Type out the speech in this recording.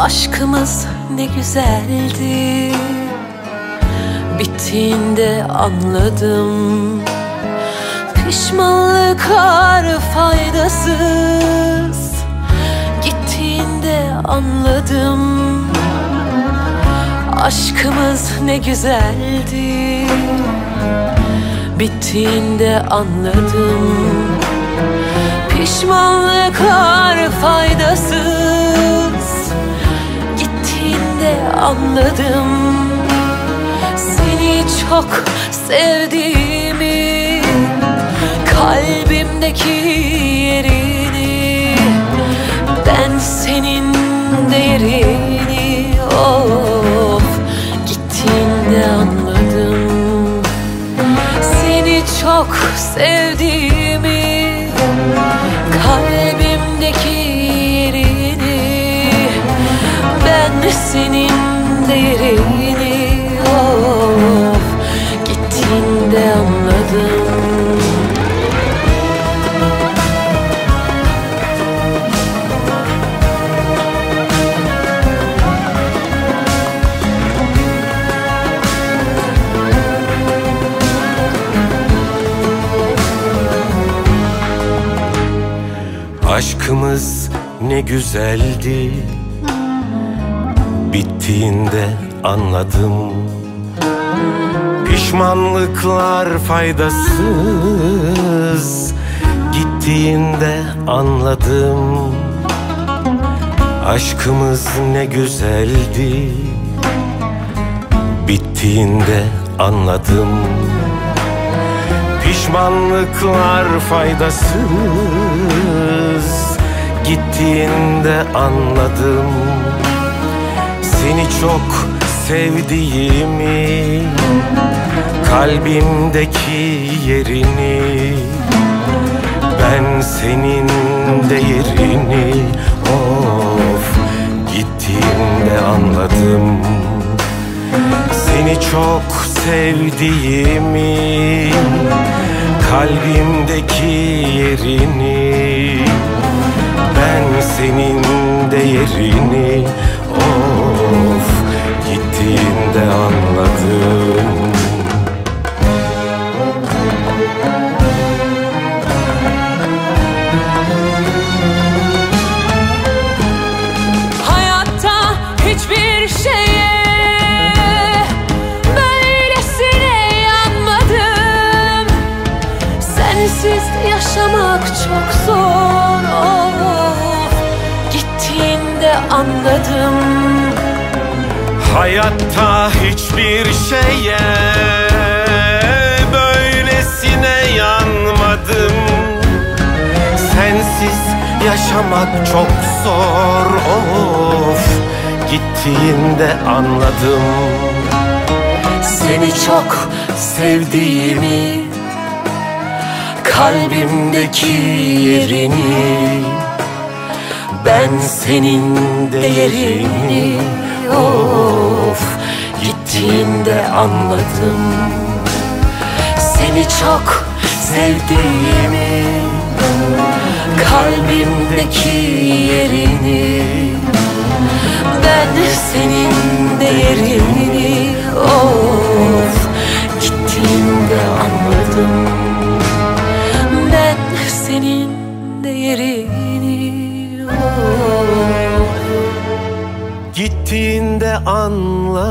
Aşkımız ne güzeldi. Bittiğinde anladım. Pişmanlıklar faydasız. Gittiğinde anladım. Aşkımız ne güzeldi. Bittiğinde anladım. Pişmanlıklar anladım. Seni çok sevdiğimi Kalbimdeki yerini Ben senin değerini Of Gittiğinde anladım. Seni çok sevdiğimi Kalbimdeki yerini Ben senin değerini Of Gittiğinde anladım. Aşkımız ne güzeldi. Bittiğinde anladım. Pişmanlıklar faydasız. Gittiğinde anladım. Aşkımız ne güzeldi. Bittiğinde anladım. Pişmanlıklar faydasız. Gittiğinde anladım. Seni çok sevdiğimi Kalbimdeki yerini Ben senin değerini Of Gittiğinde anladım. Seni çok sevdiğimi Kalbimdeki yerini Ben senin değerini Of yaşamak çok zor. Of Gittiğinde anladım. Hayatta hiçbir şeye böylesine yanmadım. Sensiz yaşamak çok zor. Of Gittiğinde anladım. Seni çok sevdiğimi Kalbimdeki yerini Ben senin değerini. Of Gittiğinde anladım. Seni çok sevdiğimi Kalbimdeki yerini. Ben senin değerini. Of Gittiğinde anladım senin değerini Gittiğinde anladım